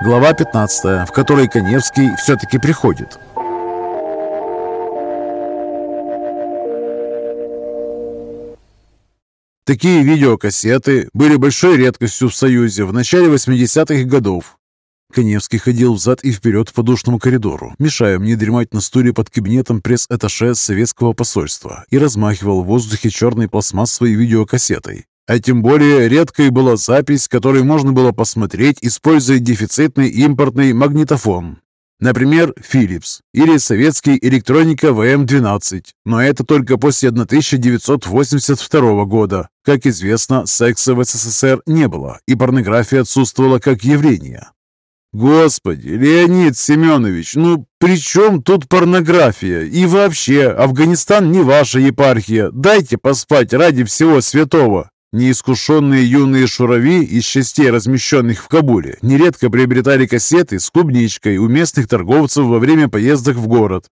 Глава 15, в которой Коневский все-таки приходит. Такие видеокассеты были большой редкостью в Союзе в начале 80-х годов. Коневский ходил взад и вперед по душному коридору, мешая мне дремать на стуле под кабинетом пресс-этаже советского посольства и размахивал в воздухе черной пластмассовой видеокассетой. А тем более редкой была запись, которую можно было посмотреть, используя дефицитный импортный магнитофон. Например, Philips или советский электроника ВМ-12. Но это только после 1982 года. Как известно, секса в СССР не было, и порнография отсутствовала как явление. Господи, Леонид Семенович, ну при чем тут порнография? И вообще, Афганистан не ваша епархия. Дайте поспать ради всего святого. Неискушенные юные шурави из частей, размещенных в Кабуле, нередко приобретали кассеты с клубничкой у местных торговцев во время поездок в город.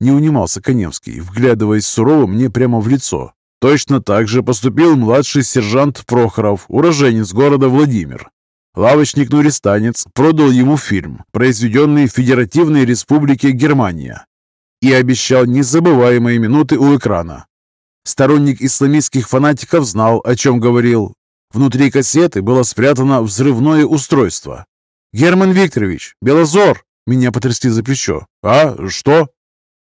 Не унимался Коневский, вглядываясь сурово мне прямо в лицо. Точно так же поступил младший сержант Прохоров, уроженец города Владимир. Лавочник-нуристанец продал ему фильм, произведенный в Федеративной Республике Германия, и обещал незабываемые минуты у экрана. Сторонник исламистских фанатиков знал, о чем говорил. Внутри кассеты было спрятано взрывное устройство. «Герман Викторович, Белозор!» Меня потрясли за плечо. «А? Что?»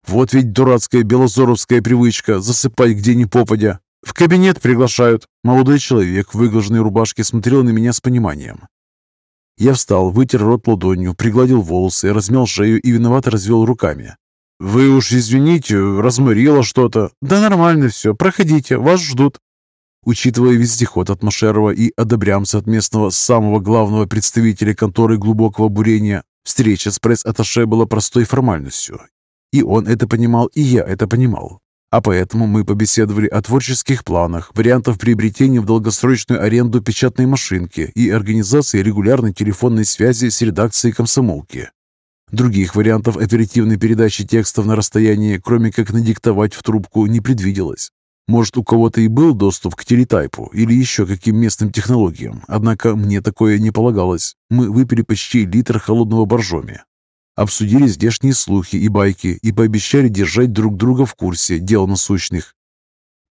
Вот ведь дурацкая белозоровская привычка засыпать где ни попадя. В кабинет приглашают. Молодой человек в выглаженной рубашке смотрел на меня с пониманием. Я встал, вытер рот ладонью, пригладил волосы, размял шею и виновато развел руками. «Вы уж извините, разморило что-то». «Да нормально все, проходите, вас ждут». Учитывая вездеход от Машерова и одобрямца от местного самого главного представителя конторы глубокого бурения, встреча с пресс-атташе была простой формальностью. И он это понимал, и я это понимал. А поэтому мы побеседовали о творческих планах, вариантах приобретения в долгосрочную аренду печатной машинки и организации регулярной телефонной связи с редакцией комсомолки. Других вариантов оперативной передачи текстов на расстоянии, кроме как надиктовать в трубку, не предвиделось. Может, у кого-то и был доступ к телетайпу или еще каким местным технологиям, однако мне такое не полагалось. Мы выпили почти литр холодного боржоми, обсудили здешние слухи и байки и пообещали держать друг друга в курсе дел насущных.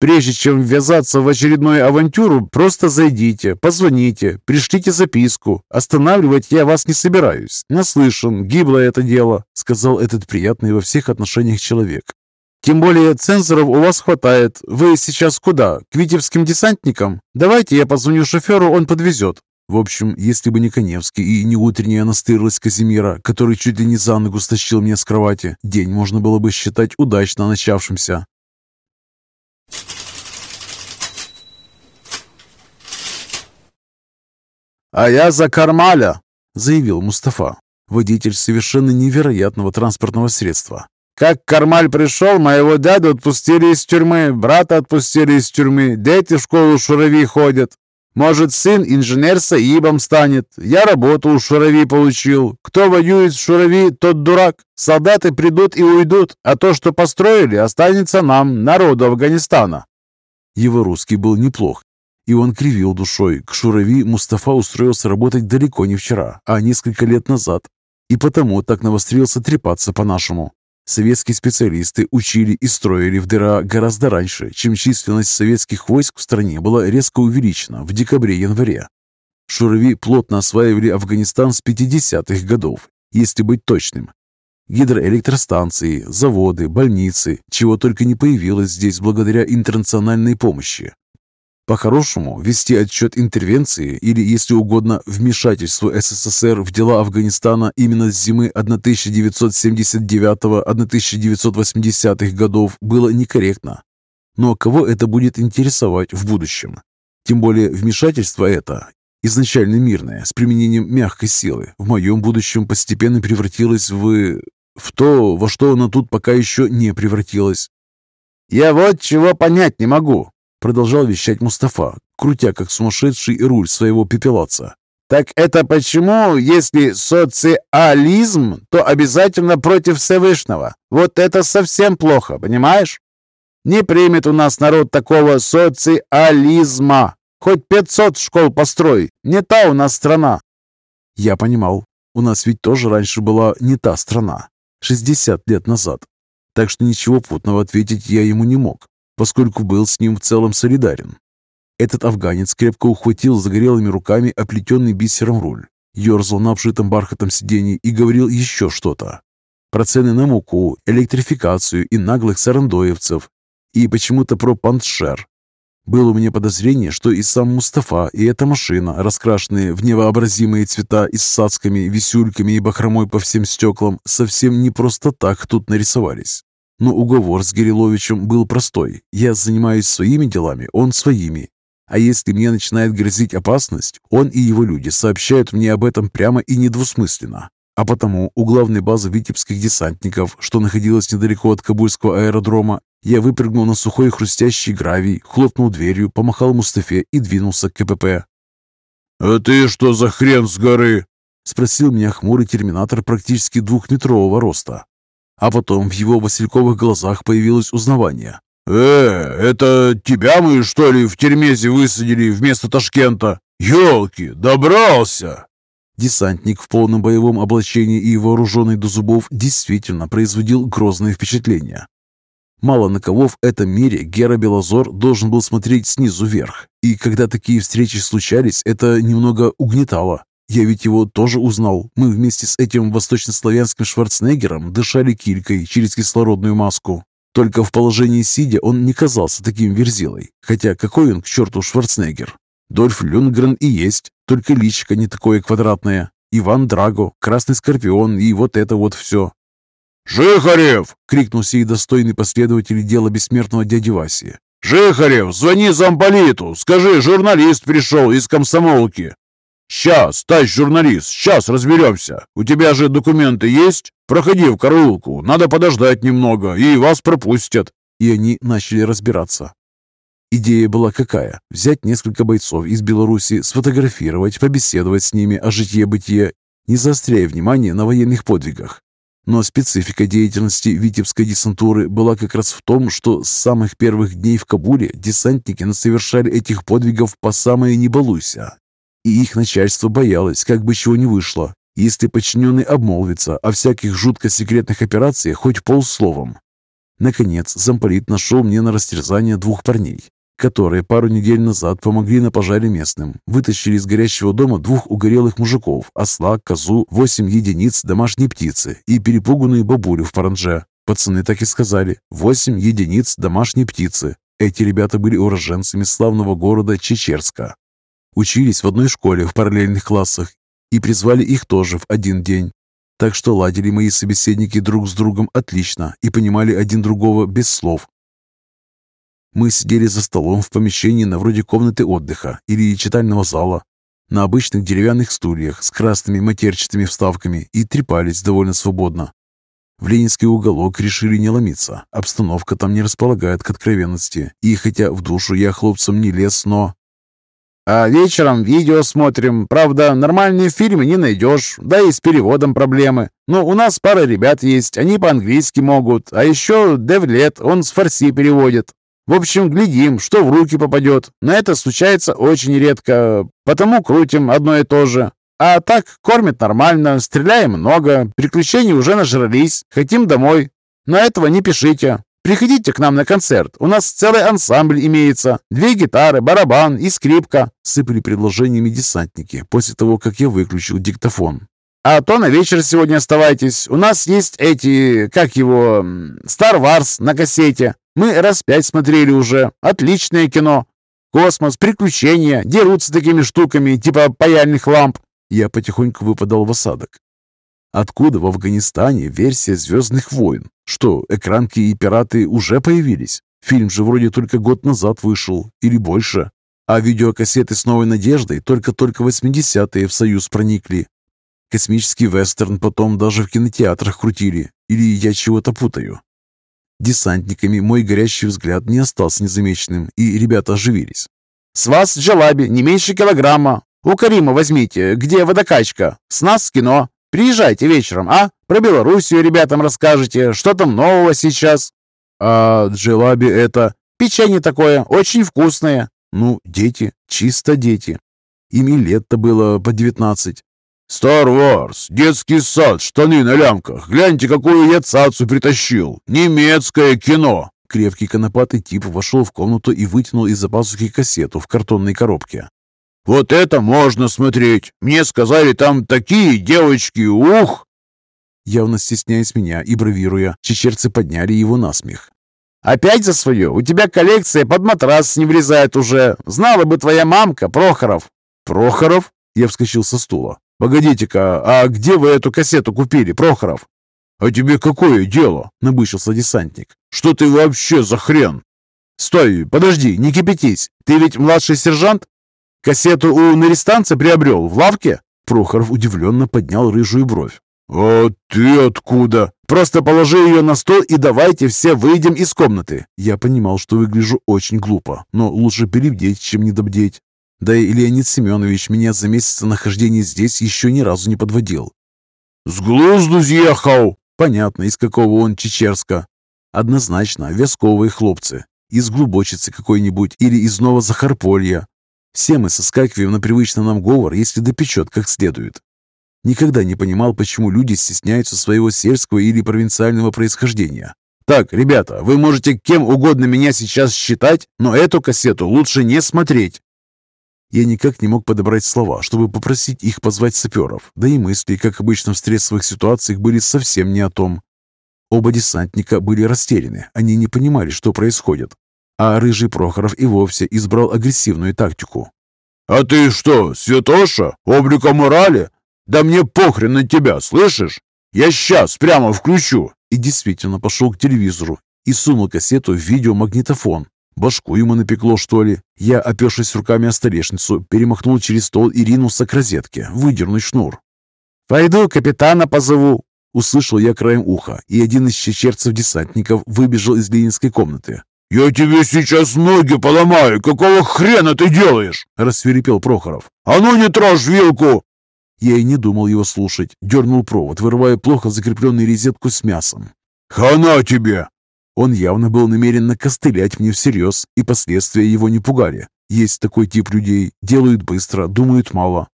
Прежде чем ввязаться в очередную авантюру, просто зайдите, позвоните, пришлите записку. Останавливать я вас не собираюсь. Наслышан, гибло это дело», — сказал этот приятный во всех отношениях человек. «Тем более цензоров у вас хватает. Вы сейчас куда? К витебским десантникам? Давайте я позвоню шоферу, он подвезет». В общем, если бы не Коневский и не утренняя настырность Казимира, который чуть ли не за ногу стащил меня с кровати, день можно было бы считать удачно начавшимся. «А я за Кармаля!» — заявил Мустафа, водитель совершенно невероятного транспортного средства. «Как Кармаль пришел, моего дяду отпустили из тюрьмы, брата отпустили из тюрьмы, дети в школу Шурави ходят. Может, сын инженер Саибом станет. Я работу у Шурави получил. Кто воюет с Шурави, тот дурак. Солдаты придут и уйдут, а то, что построили, останется нам, народу Афганистана». Его русский был неплох, и он кривил душой. К Шурави Мустафа устроился работать далеко не вчера, а несколько лет назад, и потому так навострился трепаться по-нашему. Советские специалисты учили и строили в дыра гораздо раньше, чем численность советских войск в стране была резко увеличена в декабре-январе. Шурави плотно осваивали Афганистан с 50-х годов, если быть точным. Гидроэлектростанции, заводы, больницы, чего только не появилось здесь благодаря интернациональной помощи. По-хорошему, вести отчет интервенции или, если угодно, вмешательству СССР в дела Афганистана именно с зимы 1979-1980-х годов было некорректно. Но кого это будет интересовать в будущем? Тем более вмешательство это, изначально мирное, с применением мягкой силы, в моем будущем постепенно превратилось в... в то, во что оно тут пока еще не превратилось. «Я вот чего понять не могу», Продолжал вещать Мустафа, крутя как сумасшедший руль своего пепелаца. «Так это почему, если социализм, то обязательно против Всевышнего? Вот это совсем плохо, понимаешь? Не примет у нас народ такого социализма. Хоть 500 школ построй, не та у нас страна». Я понимал. У нас ведь тоже раньше была не та страна. 60 лет назад. Так что ничего путного ответить я ему не мог, поскольку был с ним в целом солидарен. Этот афганец крепко ухватил загорелыми руками оплетенный бисером руль, ерзал на обшитом бархатом сиденье и говорил еще что-то. Про цены на муку, электрификацию и наглых сарандоевцев, и почему-то про пантшер. Было у меня подозрение, что и сам Мустафа, и эта машина, раскрашенные в невообразимые цвета и с сацками, висюльками и бахромой по всем стеклам, совсем не просто так тут нарисовались. Но уговор с Гириловичем был простой. Я занимаюсь своими делами, он своими. А если мне начинает грозить опасность, он и его люди сообщают мне об этом прямо и недвусмысленно. А потому у главной базы витебских десантников, что находилась недалеко от Кабульского аэродрома, я выпрыгнул на сухой хрустящий гравий, хлопнул дверью, помахал Мустафе и двинулся к КПП. «А ты что за хрен с горы?» — спросил меня хмурый терминатор практически двухметрового роста. А потом в его васильковых глазах появилось узнавание. «Э, это тебя мы, что ли, в Термезе высадили вместо Ташкента? Елки, добрался!» Десантник в полном боевом облачении и вооруженный до зубов действительно производил грозное впечатление. Мало на кого в этом мире Гера Белозор должен был смотреть снизу вверх. И когда такие встречи случались, это немного угнетало. Я ведь его тоже узнал. Мы вместе с этим восточнославянским Шварценеггером дышали килькой через кислородную маску. Только в положении сидя он не казался таким верзилой. Хотя какой он к черту Шварценеггер? Дольф Люнгрен и есть, только личико не такое квадратное. Иван Драго, Красный Скорпион и вот это вот все. «Жихарев!» — крикнул сей достойный последователь дела бессмертного дяди Васи. «Жихарев, звони замполиту! Скажи, журналист пришел из комсомолки!» «Сейчас, товарищ журналист, сейчас разберемся. У тебя же документы есть? Проходи в караулку, надо подождать немного, и вас пропустят». И они начали разбираться. Идея была какая? Взять несколько бойцов из Беларуси, сфотографировать, побеседовать с ними о житье-бытие, не заостряя внимание на военных подвигах. Но специфика деятельности витебской десантуры была как раз в том, что с самых первых дней в Кабуле десантники совершали этих подвигов по самое не балуйся. И их начальство боялось, как бы чего не вышло, если подчиненный обмолвится о всяких жутко секретных операциях хоть полсловом. Наконец, замполит нашел мне на растерзание двух парней, которые пару недель назад помогли на пожаре местным. Вытащили из горящего дома двух угорелых мужиков, осла, козу, восемь единиц домашней птицы и перепуганную бабулю в паранже. Пацаны так и сказали. Восемь единиц домашней птицы. Эти ребята были уроженцами славного города Чечерска. Учились в одной школе в параллельных классах и призвали их тоже в один день. Так что ладили мои собеседники друг с другом отлично и понимали один другого без слов, мы сидели за столом в помещении на вроде комнаты отдыха или читального зала, на обычных деревянных стульях с красными матерчатыми вставками и трепались довольно свободно. В ленинский уголок решили не ломиться. Обстановка там не располагает к откровенности. И хотя в душу я хлопцам не лез, но... А вечером видео смотрим. Правда, нормальные фильмы не найдешь. Да и с переводом проблемы. Но у нас пара ребят есть. Они по-английски могут. А еще Девлет, он с фарси переводит. В общем, глядим, что в руки попадет. Но это случается очень редко, потому крутим одно и то же. А так, кормят нормально, стреляем много, приключений уже нажрались, хотим домой. Но этого не пишите. Приходите к нам на концерт, у нас целый ансамбль имеется. Две гитары, барабан и скрипка», — сыпали предложениями десантники после того, как я выключил диктофон. «А то на вечер сегодня оставайтесь. У нас есть эти, как его, Star Wars на кассете. Мы раз пять смотрели уже. Отличное кино. Космос, приключения, дерутся такими штуками, типа паяльных ламп. Я потихоньку выпадал в осадок. Откуда в Афганистане версия «Звездных войн»? Что, экранки и пираты уже появились? Фильм же вроде только год назад вышел, или больше. А видеокассеты с новой надеждой только-только 80-е в Союз проникли. Космический вестерн потом даже в кинотеатрах крутили. Или я чего-то путаю. Десантниками мой горящий взгляд не остался незамеченным, и ребята оживились. «С вас джалаби, не меньше килограмма. У Карима возьмите, где водокачка. С нас кино. Приезжайте вечером, а? Про Белоруссию ребятам расскажете, что там нового сейчас». «А джелаби это...» «Печенье такое, очень вкусное». «Ну, дети, чисто дети. Им и лет-то было по девятнадцать. «Стар Варс, детский сад, штаны на лямках. Гляньте, какую я цацу притащил. Немецкое кино!» Крепкий конопатый тип вошел в комнату и вытянул из-за пазухи кассету в картонной коробке. «Вот это можно смотреть! Мне сказали, там такие девочки, ух!» Явно стесняясь меня и бравируя, чечерцы подняли его на смех. «Опять за свое? У тебя коллекция под матрас не влезает уже. Знала бы твоя мамка, Прохоров!» «Прохоров?» Я вскочил со стула. «Погодите-ка, а где вы эту кассету купили, Прохоров?» «А тебе какое дело?» — набычился десантник. «Что ты вообще за хрен?» «Стой, подожди, не кипятись. Ты ведь младший сержант? Кассету у наристанца приобрел в лавке?» Прохоров удивленно поднял рыжую бровь. «А ты откуда?» «Просто положи ее на стол и давайте все выйдем из комнаты». Я понимал, что выгляжу очень глупо, но лучше перебдеть, чем недобдеть. Да и Леонид Семенович меня за месяц нахождения здесь еще ни разу не подводил. «С глузду съехал!» Понятно, из какого он Чечерска. Однозначно, вязковые хлопцы. Из глубочицы какой-нибудь или из Новозахарполья. Все мы соскакиваем на привычный нам говор, если допечет как следует. Никогда не понимал, почему люди стесняются своего сельского или провинциального происхождения. Так, ребята, вы можете кем угодно меня сейчас считать, но эту кассету лучше не смотреть. Я никак не мог подобрать слова, чтобы попросить их позвать саперов, да и мысли, как обычно в стрессовых ситуациях, были совсем не о том. Оба десантника были растеряны, они не понимали, что происходит. А рыжий Прохоров и вовсе избрал агрессивную тактику. «А ты что, святоша? Облика морали? Да мне похрен на тебя, слышишь? Я сейчас прямо включу!» И действительно пошел к телевизору и сунул кассету в видеомагнитофон. Башку ему напекло, что ли? Я, опершись руками о столешницу, перемахнул через стол и ринулся к розетке, выдернуть шнур. «Пойду капитана позову!» Услышал я краем уха, и один из чечерцев-десантников выбежал из ленинской комнаты. «Я тебе сейчас ноги поломаю! Какого хрена ты делаешь?» – рассверепел Прохоров. «А ну не трожь вилку!» Я и не думал его слушать. Дернул провод, вырывая плохо закрепленную резетку с мясом. «Хана тебе!» Он явно был намерен накостылять мне всерьез, и последствия его не пугали. Есть такой тип людей, делают быстро, думают мало.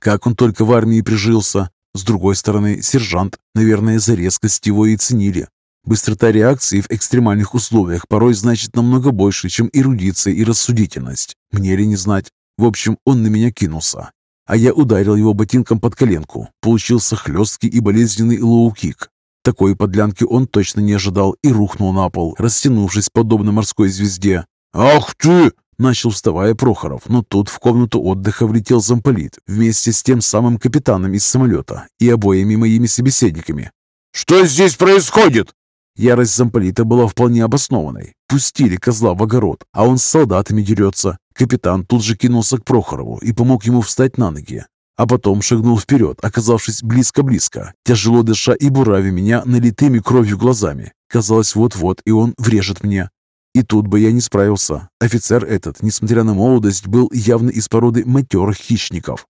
Как он только в армии прижился. С другой стороны, сержант, наверное, за резкость его и ценили. Быстрота реакции в экстремальных условиях порой значит намного больше, чем эрудиция и рассудительность. Мне ли не знать? В общем, он на меня кинулся. А я ударил его ботинком под коленку. Получился хлесткий и болезненный лоу-кик. Такой подлянки он точно не ожидал и рухнул на пол, растянувшись подобно морской звезде. «Ах ты!» – начал вставая Прохоров, но тут в комнату отдыха влетел замполит вместе с тем самым капитаном из самолета и обоими моими собеседниками. «Что здесь происходит?» Ярость замполита была вполне обоснованной. Пустили козла в огород, а он с солдатами дерется. Капитан тут же кинулся к Прохорову и помог ему встать на ноги а потом шагнул вперед, оказавшись близко-близко, тяжело дыша и бурави меня налитыми кровью глазами. Казалось, вот-вот, и он врежет мне. И тут бы я не справился. Офицер этот, несмотря на молодость, был явно из породы матерых хищников.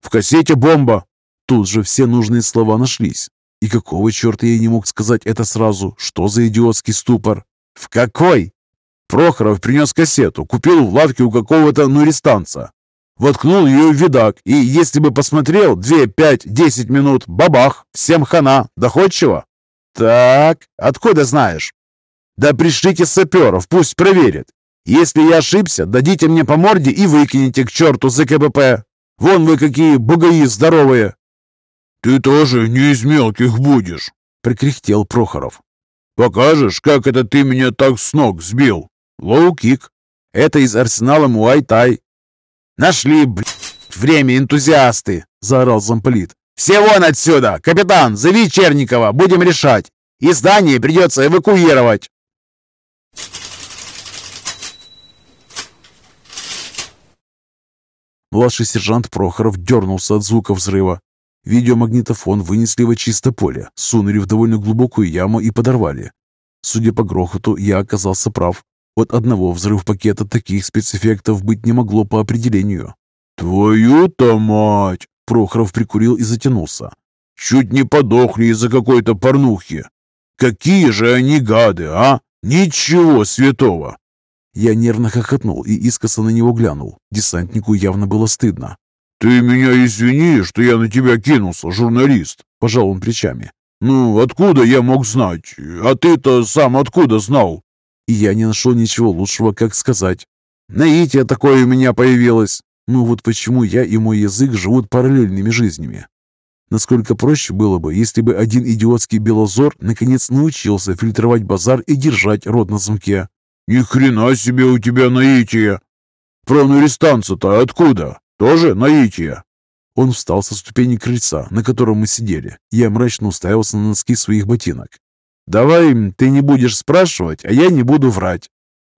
«В кассете бомба!» Тут же все нужные слова нашлись. И какого черта я не мог сказать это сразу? Что за идиотский ступор? «В какой?» Прохоров принес кассету, купил в лавке у какого-то нуристанца. Воткнул ее в видак, и если бы посмотрел две, пять, десять минут, бабах, всем хана, доходчиво. Так, откуда знаешь? Да пришлите саперов, пусть проверят. Если я ошибся, дадите мне по морде и выкинете к черту за КПП. Вон вы какие бугаи здоровые. Ты тоже не из мелких будешь, прикряхтел Прохоров. Покажешь, как это ты меня так с ног сбил? Лоу-кик. Это из арсенала Муай-Тай. «Нашли, блядь, время, энтузиасты!» – заорал замполит. «Все вон отсюда! Капитан, зови Черникова, будем решать! И здание придется эвакуировать!» Младший сержант Прохоров дернулся от звука взрыва. Видеомагнитофон вынесли в чисто поле, сунули в довольно глубокую яму и подорвали. Судя по грохоту, я оказался прав. От одного взрыв пакета таких спецэффектов быть не могло по определению. «Твою-то мать!» Прохоров прикурил и затянулся. «Чуть не подохли из-за какой-то порнухи! Какие же они гады, а! Ничего святого!» Я нервно хохотнул и искоса на него глянул. Десантнику явно было стыдно. «Ты меня извини, что я на тебя кинулся, журналист», – пожал он плечами. «Ну, откуда я мог знать? А ты-то сам откуда знал?» И я не нашел ничего лучшего, как сказать. «Наитие такое у меня появилось!» Ну вот почему я и мой язык живут параллельными жизнями. Насколько проще было бы, если бы один идиотский белозор наконец научился фильтровать базар и держать рот на замке. «Ни хрена себе у тебя наитие! Про нуристанца-то откуда? Тоже наитие?» Он встал со ступени крыльца, на котором мы сидели. Я мрачно уставился на носки своих ботинок. «Давай ты не будешь спрашивать, а я не буду врать.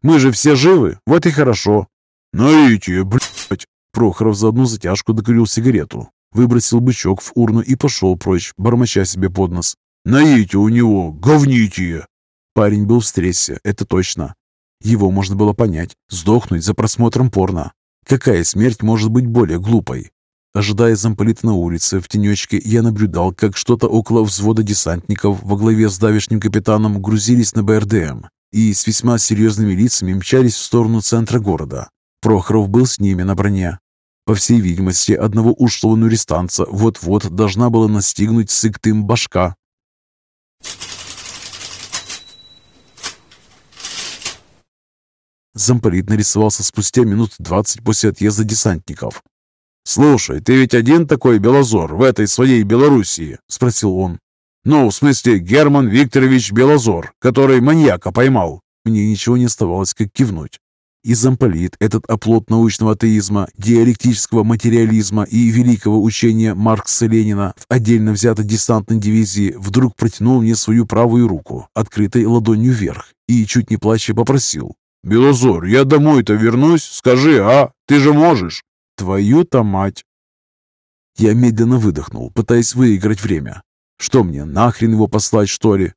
Мы же все живы, вот и хорошо». «Наитие, блядь!» Прохоров за одну затяжку докурил сигарету, выбросил бычок в урну и пошел прочь, бормоча себе под нос. «Наите у него, говните!» Парень был в стрессе, это точно. Его можно было понять. Сдохнуть за просмотром порно. Какая смерть может быть более глупой? Ожидая замполита на улице, в тенечке, я наблюдал, как что-то около взвода десантников во главе с давешним капитаном грузились на БРДМ и с весьма серьезными лицами мчались в сторону центра города. Прохоров был с ними на броне. По всей видимости, одного ушлого нуристанца вот-вот должна была настигнуть сыктым башка. Замполит нарисовался спустя минут двадцать после отъезда десантников. «Слушай, ты ведь один такой Белозор в этой своей Белоруссии?» – спросил он. «Ну, в смысле, Герман Викторович Белозор, который маньяка поймал». Мне ничего не оставалось, как кивнуть. И замполит, этот оплот научного атеизма, диалектического материализма и великого учения Маркса-Ленина в отдельно взятой десантной дивизии вдруг протянул мне свою правую руку, открытой ладонью вверх, и, чуть не плача, попросил. «Белозор, я домой-то вернусь? Скажи, а? Ты же можешь!» «Твою-то мать!» Я медленно выдохнул, пытаясь выиграть время. «Что мне, нахрен его послать, что ли?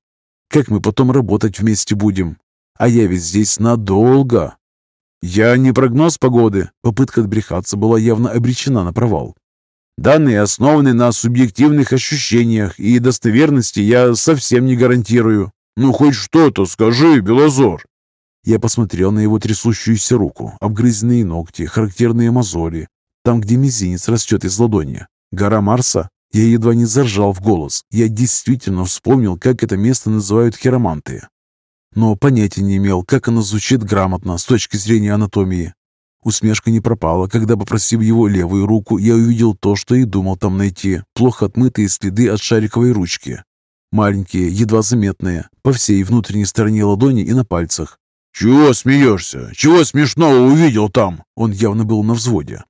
Как мы потом работать вместе будем? А я ведь здесь надолго!» «Я не прогноз погоды». Попытка отбрехаться была явно обречена на провал. «Данные основаны на субъективных ощущениях, и достоверности я совсем не гарантирую». «Ну, хоть что-то скажи, Белозор!» Я посмотрел на его трясущуюся руку, обгрызенные ногти, характерные мозоли. Там, где мизинец растет из ладони. Гора Марса? Я едва не заржал в голос. Я действительно вспомнил, как это место называют хироманты но понятия не имел, как оно звучит грамотно с точки зрения анатомии. Усмешка не пропала, когда, попросив его левую руку, я увидел то, что и думал там найти. Плохо отмытые следы от шариковой ручки. Маленькие, едва заметные, по всей внутренней стороне ладони и на пальцах. «Чего смеешься? Чего смешного увидел там?» Он явно был на взводе.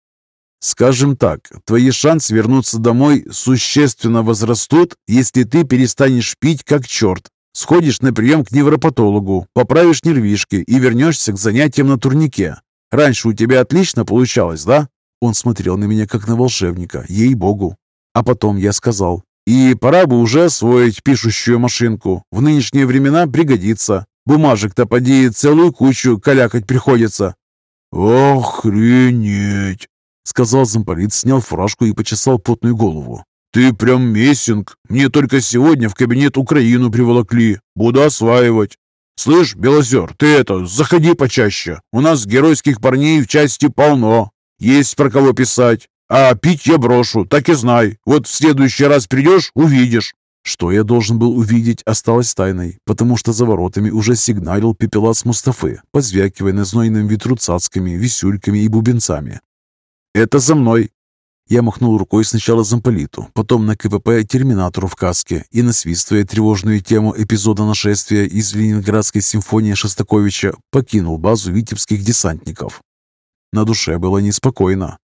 «Скажем так, твои шансы вернуться домой существенно возрастут, если ты перестанешь пить как черт Сходишь на прием к невропатологу, поправишь нервишки и вернешься к занятиям на турнике. Раньше у тебя отлично получалось, да?» Он смотрел на меня, как на волшебника, ей-богу. А потом я сказал, «И пора бы уже освоить пишущую машинку. В нынешние времена пригодится. Бумажек-то, поди, целую кучу калякать приходится». «Охренеть!» — сказал замполит, снял фуражку и почесал потную голову. «Ты прям мессинг. Мне только сегодня в кабинет Украину приволокли. Буду осваивать. Слышь, Белозер, ты это, заходи почаще. У нас геройских парней в части полно. Есть про кого писать. А пить я брошу, так и знай. Вот в следующий раз придешь, увидишь». Что я должен был увидеть, осталось тайной, потому что за воротами уже сигналил пепелац Мустафы, позвякивая на знойном ветру цацками, висюльками и бубенцами. «Это за мной!» Я махнул рукой сначала замполиту, потом на КПП терминатору в каске и, насвистывая тревожную тему эпизода нашествия из Ленинградской симфонии Шостаковича, покинул базу витебских десантников. На душе было неспокойно.